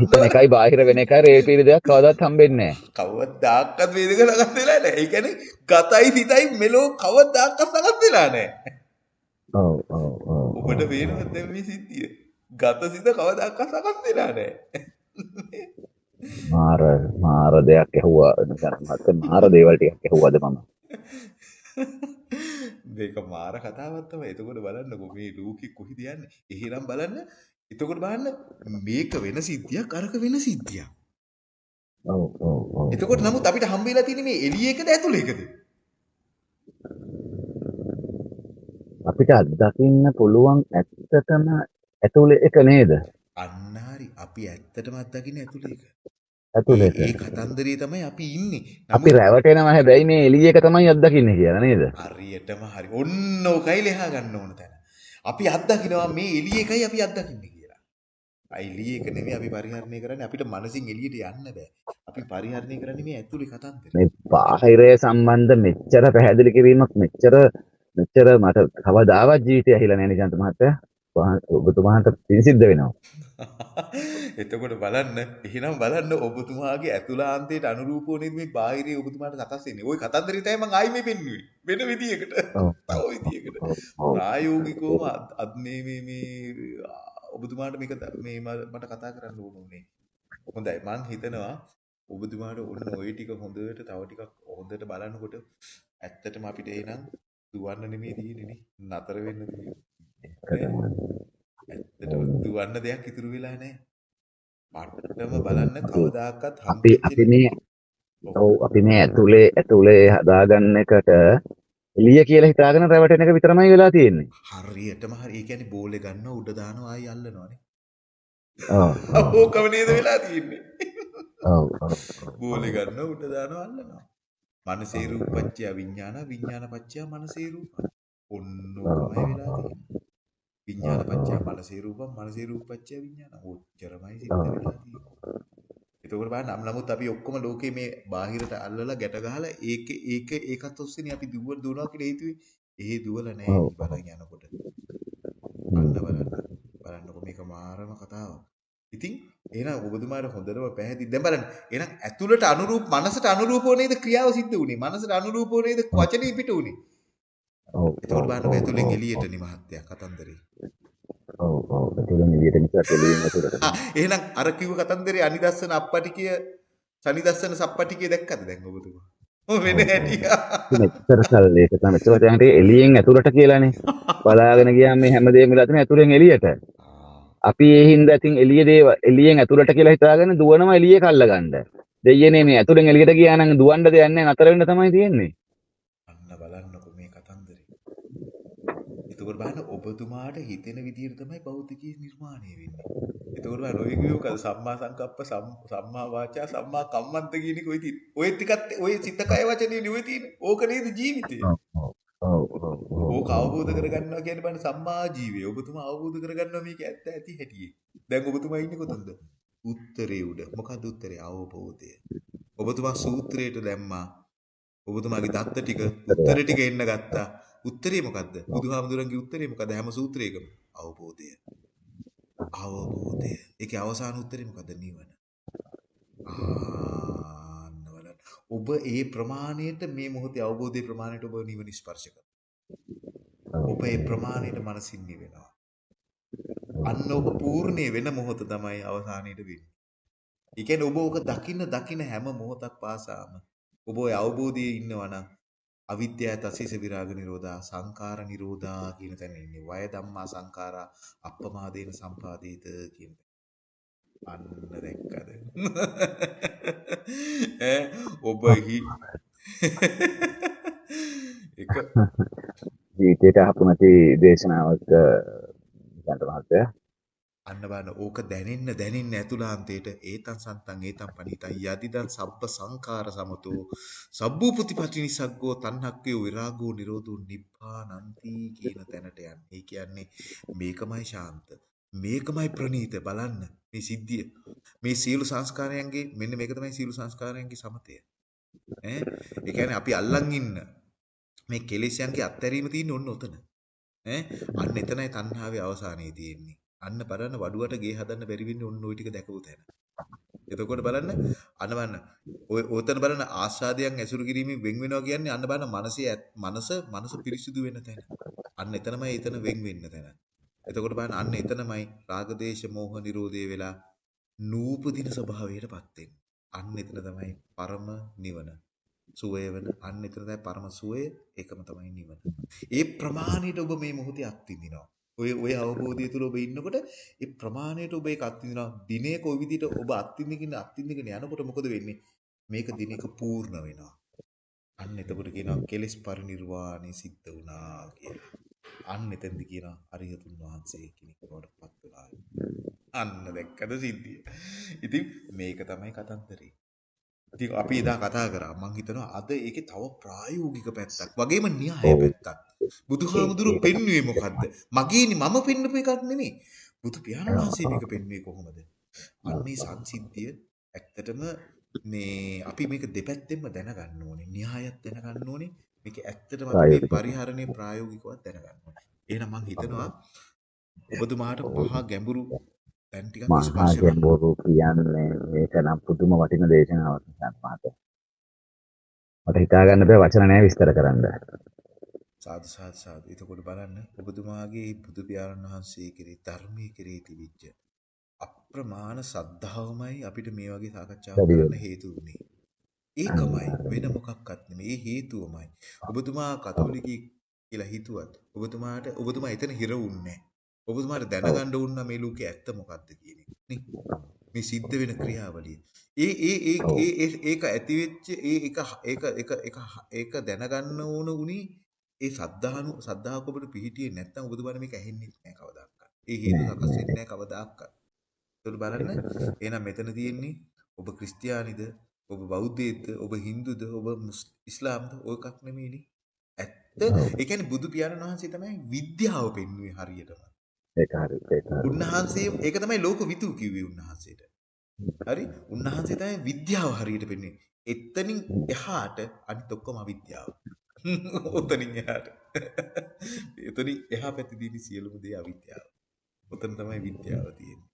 හිතන එකයි බාහිර වෙන එකයි රේල් පීලි දෙකක් කවදාවත් හම්බෙන්නේ නැහැ. කවදාවත් මේ දෙක සකස් වෙලා නැහැ. ඒ කියන්නේ ගතයි සිතයි මෙලෝ කවදාවත් සකස් වෙලා නැහැ. ඔව් ඔව් ඔව්. ඔබට පේනවද දැන් මේ සිද්ධිය? ගත සිත කවදාවත් සකස් වෙලා නැහැ. මාර මාර දෙයක් ඇහුවා මට මාර දේවල් ටිකක් ඇහුවාද මම. මේක මාර කතාවක් තමයි. එතකොට බලන්නකො මේ ලෝකෙ කොහෙද යන්නේ? එහෙනම් බලන්න. එතකොට බලන්න මේක වෙන සිද්ධියක් අරක වෙන සිද්ධියක්. ඔව් ඔව් ඔව්. එතකොට නමුත් අපිට හම්බ වෙලා තියෙන්නේ මේ එළියේකද ඇතුළේකද? අපිට අත්දකින්න පුළුවන් ඇත්තටම ඇතුලේ එක නේද? අන්න හරි. අපි ඇත්තටම අත්දකින්නේ ඇතුළේ ඒක. ඒ ඇතුළේට. ඒ කතන්දරේ තමයි අපි ඉන්නේ. අපි රැවටෙනවා හැබැයි මේ එළිය එක තමයි අත්දකින්නේ කියලා නේද? හරියටම හරි. ඔන්න ඔකයි ලෙහා ගන්න ඕන තැන. අපි අත්දකිනවා මේ එළිය එකයි අපි අත්දකින්නේ කියලා. අයි එළිය එක නෙමෙයි අපි පරිහරණය කරන්නේ. අපිට මනසින් එළියට යන්න බෑ. අපි පරිහරණය කරන්නේ මේ ඇතුළේ කතන්දරේ. මේ බාහිරය සම්බන්ධ මෙච්චර පැහැදිලි කිරීමක් මෙච්චර මෙච්චර මට කවදාවත් ජීවිතේ ඇහිලා නැහැ නිජන්ත මහත්තයා. ඔබතුමාට පින් සිද්ධ වෙනවා. එතකොට බලන්න එහෙනම් බලන්න ඔබතුමාගේ ඇතුළාන්තයට අනුරූපව නේද මේ බාහිරේ ඔබතුමාට සකස් වෙන්නේ. ওই කතන්දරේ තමයි මම ආයි මේ පෙන්නුවේ. වෙන විදියකට. ඔව්. තව විදියකට. ප්‍රායෝගිකවම මේ මේ මේ ඔබතුමාට මේක මේ මට කතා කරන්න ඕන උනේ. හොඳයි මං හිතනවා ඔබතුමාට ඔන්න ওই ටික හොඳට තව ටිකක් හොඳට බලනකොට ඇත්තටම අපිට එහෙනම් දුවන්න නෙමෙයි තියෙන්නේ. නතර වෙන්න තියෙන්නේ. ඇත්තටම දුවන්න දෙයක් ඉතුරු වෙලා නැහැ. පට්ටම බලන්න කවදාකවත් අපි හම්බෙච්ච අපි මේ ඔව් අපි මේ ඇතුලේ ඇතුලේ හදාගන්න එකට එළිය කියලා හිතාගෙන රැවටෙන එක විතරමයි වෙලා තියෙන්නේ. හරියටම හරි. ඒ කියන්නේ බෝලේ ගන්නවා උඩ දානවා ආයි අල්ලනවානේ. ඔව්. ඕකම නේද වෙලා තියෙන්නේ. ඔව්. බෝලේ ගන්නවා උඩ දානවා අල්ලනවා. මනසේ රූපච්චය විඥාන විඥාන පච්චය මනසේ රූප. ඔන්න ඕකමයි වෙලා තියෙන්නේ. විඥාන පච්චය මනසේ රූපම් මනසේ රූපච්චය විඥාන. ඔච්චරමයි සිද්ධ වෙලා තියෙන්නේ. එතකොට බලන්න නම් නමුත් අපි ඔක්කොම ලෝකේ මේ බාහිරට අල්ලලා ගැට ගහලා ඒක ඒක ඒකත් ඔස්සේනේ අපි දුව දුවනවා කියලා හේතුවේ. ඒ දුවලා ඔව්. බලන් යනකොට. අන්න බලන්න. බලන්නකො මේක මාරම කතාවක්. ඉතින් එහෙනම් ඔබතුමාට හොඳටම පැහැදිලි. දැන් බලන්න. එහෙනම් ඇතුළට අනුරූප මනසට අනුරූපව නේද ක්‍රියාව සිද්ධ වුනේ. මනසට අනුරූපව නේද වචනේ පිට වුනේ. ඔව්. එතකොට බලන්නකො ඔව්. ඇතුළෙන් ඔව්. එළියට නේ මහත්තයා කතන්දරේ. ඔව්. ඔව්. ඇතුලෙන් එළියට නිසා කෙලින් ඇතුලට. ආ එහෙනම් අර කිව්ව කතන්දරේ අනිදස්සන අප්පටිකය සනිදස්සන සප්පටිකය දැක්කද දැන් ඔබතුමා? ඔය වෙන හැටි. මෙච්චර කල් ඒක තමයි මෙච්චර දැනට එළියෙන් ඇතුලට කියලානේ. බලාගෙන ගියාම මේ හැමදේම වෙලා තියෙන ඇතුලෙන් එළියට. අපි ඒ හින්දා ඉතින් එළිය දේව එළියෙන් ඇතුලට කියලා හිතාගෙන දුවනවා එළියේ කල්ල ගන්න. දෙයියනේ මේ ඇතුලෙන් එළියට ගියා නම් දුවන්න දෙයක් නැහැ නතර වෙන්න තමයි තියෙන්නේ. අන්න බලන්නකො මේ කතන්දරේ. එතකොට බලන්න ඔබතුමාට හිතෙන විදිහට තමයි භෞතිකී නිර්මාණය වෙන්නේ. එතකොට බලන්න ඔය කියෝ කද සම්මා සංකප්ප සම්- සම්මා වාචා සම්මා කම්මන්ත කියන එක ඔය තියෙන. ඔය ටිකත් ඔය සිත කය වචනේ නෙවෙයි තියෙන්නේ. ඕක නේද ජීවිතේ. ඔව් ඔව් ඔව්. ඕක අවබෝධ කරගන්නවා කියන්නේ බලන්න සම්මා ජීවය. ඔබතුමා අවබෝධ කරගන්නවා මේක ඇත්ත ඇති හැටියේ. දැන් ඔබතුමා ඉන්නේ කොතනද? උත්තරේ උඩ. මොකද්ද උත්තරේ? අවබෝධය. ඔබතුමා සූත්‍රයට දැම්මා. ඔබතුමාගේ දත්ත ටික උත්තර ටික එන්න ගත්තා. උත්තරේ මොකද්ද? බුදුහාමුදුරන්ගේ උත්තරේ මොකද්ද? හැම සූත්‍රයකම අවබෝධය. අවබෝධය. ඒකේ අවසාන උත්තරේ මොකද්ද? නිවන. ආන්න බලන්න. ඔබ ඒ ප්‍රමාණයට මේ මොහොතේ අවබෝධයේ ප්‍රමාණයට ඔබ නිවන ස්පර්ශ කරනවා. ඔබ ඒ ප්‍රමාණයට මනසින් නිවෙනවා. අන්න ඔබ පූර්ණේ වෙන මොහොත තමයි අවසානයේට වෙන්නේ. ඒ කියන්නේ ඔබ ඕක දකින්න දකින්න හැම මොහොතක් පාසාම ඔබ ඔය අවබෝධයේ ඉන්නවා නම් අවිද්‍යාව තසිස විරාග නිරෝධා සංඛාර නිරෝධා කියන තැන ඉන්නේ. වය ධම්මා සංඛාරා අප්පමාදේන සම්පාදේත කියන තැන. අන්න දැක්කද? ඈ ඔබ හි එක ජීවිතේට ආපු නැති දේශනාවක් ගන්න මහත්තයා. අන්න බලන්න ඕක දැනෙන්න දැනෙන්න ඇතුළාන්තයට ඒතන් සන්තන් ඒතන් පණිතන් යදිදන් සබ්බ සංඛාර සමතෝ සබ්බූ පුතිපටි නිසග්ගෝ තණ්හක්කේ විරාගෝ නිරෝධෝ නිබ්බානන්ති කියන තැනට යන්නේ. ඒ කියන්නේ මේකමයි ශාන්ත. මේකමයි ප්‍රණීත බලන්න මේ සිද්ධිය. මේ සීල සංස්කාරයන්ගේ මෙන්න මේක තමයි සීල සංස්කාරයන්ගේ සමතය. ඈ ඒ කියන්නේ අපි අල්ලන් ඉන්න මේ කෙලෙස්යන්ගේ අත්හැරීම තියෙන්නේ ඔන්න ඔතන. ඈ අන්න එතනයි තණ්හාවේ අවසානයේ තියෙන්නේ. අන්න බලන්න වඩුවට ගේ හදන්න බැරි වෙන්නේ ඔන්න ওই ටික දැකපු තැන. එතකොට බලන්න අන්න බලන්න ඔය ඕතන බලන්න ආස්වාදයන් ඇසුරු කිරීමෙන් වෙන් වෙනවා කියන්නේ අන්න බලන්න මනසේ ඇත්- මනස මනස පිරිසිදු වෙන තැන. අන්න එතනමයි එතන වෙන් වෙන්න තැන. එතකොට බලන්න අන්න එතනමයි රාගදේශ මෝහ නිරෝධය වෙලා නූපදින ස්වභාවයටපත් වෙන්නේ. අන්න එතන තමයි පරම නිවන. සුවය වෙන අන්න එතන තමයි පරම සුවය ඒකම තමයි නිවන. ඒ ප්‍රමාණයට ඔබ මේ මොහොතේ අත්විඳිනවා. ඔය ඔය අවබෝධය තුළ ඔබ ඉන්නකොට ඒ ප්‍රමාණයට ඔබ ඒක අත්විඳිනවා. දිනයක ওই විදිහට ඔබ අත්විඳින්න අත්විඳින්න යනකොට මොකද වෙන්නේ? මේක දිනයක පූර්ණ වෙනවා. අන්න එතකොට කියනවා කෙලෙස් පරිනිර්වාණය සිද්ධ වුණා කියලා. අන්න එතෙන්ද කියනවා අරිහතුන් වහන්සේ කෙනෙක් බවට පත් වුණා. අන්න දැක්කද සිද්ධිය. ඉතින් මේක තමයි කතන්දරේ. ඉතින් අපි එදා කතා කරා මං හිතනවා අද ඒකේ තව ප්‍රායෝගික පැත්තක් වගේම න්‍යාය පැත්තක්. බුදුහාමුදුරු පෙන්වුවේ මොකද්ද? මගේනි මම පෙන්නපු එකක් නෙමෙයි. බුදු පියාණන් වහන්සේ මේක පෙන්වුවේ කොහොමද? අන්න ඒ සංසිද්ධිය ඇත්තටම මේ අපි මේක දෙපැත්තෙන්ම දැනගන්න ඕනේ. න්‍යායත් දැනගන්න ඕනේ. මේක ඇත්තටම මේ පරිහරණය ප්‍රායෝගිකවත් දැනගන්න ඕනේ. එහෙනම් මං හිතනවා ඔබතුමාට පහ ගැඹුරු තැන් ටිකක් මහා ස්පර්ශ. ගැඹුරු කියන්නේ මේක නම් පුදුම වටින දේශනාවක් නිසා මහත්තයා. මට හිතා ගන්න බෑ වචන නෑ විස්තර කරන්න. සාදු සාදු සාදු. එතකොට බලන්න ඔබතුමාගේ බුදු පියාණන් වහන්සේ කෙරෙහි ධර්මයේ කෙරෙහි තිබිච්ච අප්‍රමාණ සද්ධාවමයි අපිට මේ වගේ සාකච්ඡාවක් කරන්න. හේතු වුනේ. ඒකමයි වෙන මොකක්වත් නෙමෙයි. ඒ හේතුවමයි. ඔබතුමා කතෝලිකයෙක් කියලා හිතුවත් ඔබතුමාට ඔබතුමා එතන හිර වුන්නේ නැහැ. ඔබතුමාට. දැනගන්න ඕන මේ ලෝකේ ඇත්ත මොකක්ද කියන එක. මේ සිද්ධ වෙන ක්‍රියාවලිය. ඒ ඒ ඒ ඒක ඇති වෙච්ච ඒ එක ඒක එක එක ඒක දැනගන්න ඕන උනේ ඒ සද්ධානු සද්ධාක ඔබට පිහිටියේ නැත්නම් ඔබතුමාට මේක ඇහෙන්නේ නැහැ කවදාකවත්. ඒ හේතු සකස්. වෙන්නේ නැහැ කවදාකවත්. ඒකට බලන්න එහෙනම් මෙතන තියෙන්නේ ඔබ ක්‍රිස්තියානිද ඔබ බෞද්ධයෙක්ද ඔබ හින්දුද ඔබ ඉස්ලාම්ද ඔය එකක් නෙමෙයිනේ. ඇත්ත. ඒ කියන්නේ බුදු පියාණන් වහන්සේ තමයි විද්‍යාව පෙන්වුවේ හරියටම. ඒක හරි ඒක හරි. උන්වහන්සේ ඒක තමයි ලෝක විතු කිව්වේ උන්වහන්සේට. හරි? උන්වහන්සේ තමයි විද්‍යාව හරියට පෙන්වන්නේ. එතනින් එහාට අනිත් ඔක්කොම අවිද්‍යාව. ඔතනින් එහාට. එතනින් එහා පැත්තේ තියෙන සියලුම දේ අවිද්‍යාව. ඔතන තමයි විද්‍යාව තියෙන්නේ.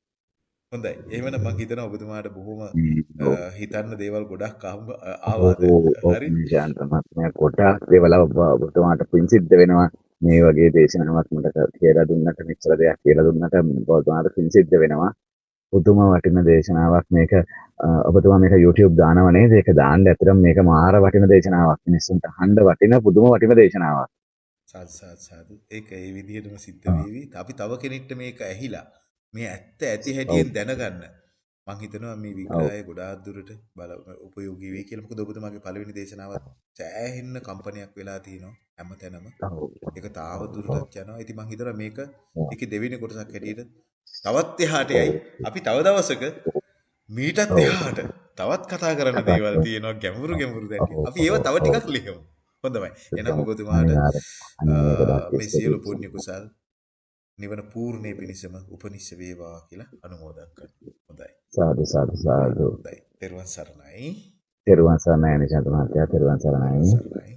හොඳයි. එහෙමනම් මම හිතනවා ඔබතුමාට බොහොම. හිතන්න දේවල් ගොඩක් ආව ආවාද? හරි? ගොඩාක් දේවල් ඔබ- ඔබතුමාට පින් සිද්ධ වෙනවා මේ වගේ දේශනාවක් මට කියලා දුන්නට මෙච්චර දෙයක් කියලා දුන්නට ඔබතුමාට පින් සිද්ධ වෙනවා. පුදුම වටින දේශනාවක් මේක. ඔබතුමා මේක YouTube දානව නේද? ඒක දාන්න ඇත්තටම මේක මාර වටින දේශනාවක්. මිනිස්සුන්ට අහන්න වටින පුදුම වටින දේශනාවක්. සාදු සාදු සාදු. ඒක ඒ විදිහටම සිද්ධ වේවි. අපි තව කෙනෙක්ට මේක ඇහිලා මේ ඇත්ත ඇති හැටියෙන් දැනගන්න මම හිතනවා මේ විග්‍රහය ගොඩාක් දුරට බල උපයෝගී වෙයි කියලා. මොකද ඔබතුමාගේ පළවෙනි දේශනාවත් සෑහෙන්න කම්පනයක් වෙලා තිනවා හැමතැනම. ඒක තාව දුරටත් යනවා. ඉතින් මම හිතනවා මේක ඒකේ දෙවෙනි කොටසක් හැටියට තවත් එහාට යයි. අපි තව දවසක මීටත් එහාට තවත් කතා කරන්න දේවල් තියෙනවා ගැඹුරු ගැඹුරු. ඔව් අපි ඒව තව ටිකක් ලියමු. හොඳයි. එහෙනම් ඔබතුමාට මේ සියලු පුණ්‍ය කුසල් නිවන පූර්ණේ පිණිසම උපනිශ්‍ය වේවා කියලා අනුමෝදන් කරනවා. හොඳයි. සාදු සාදු. සාදු හොඳයි. තෙරුවන් සරණයි. තෙරුවන් සරණයි නිශාන්ත මහත්තයා තෙරුවන් සරණයි සරණයි.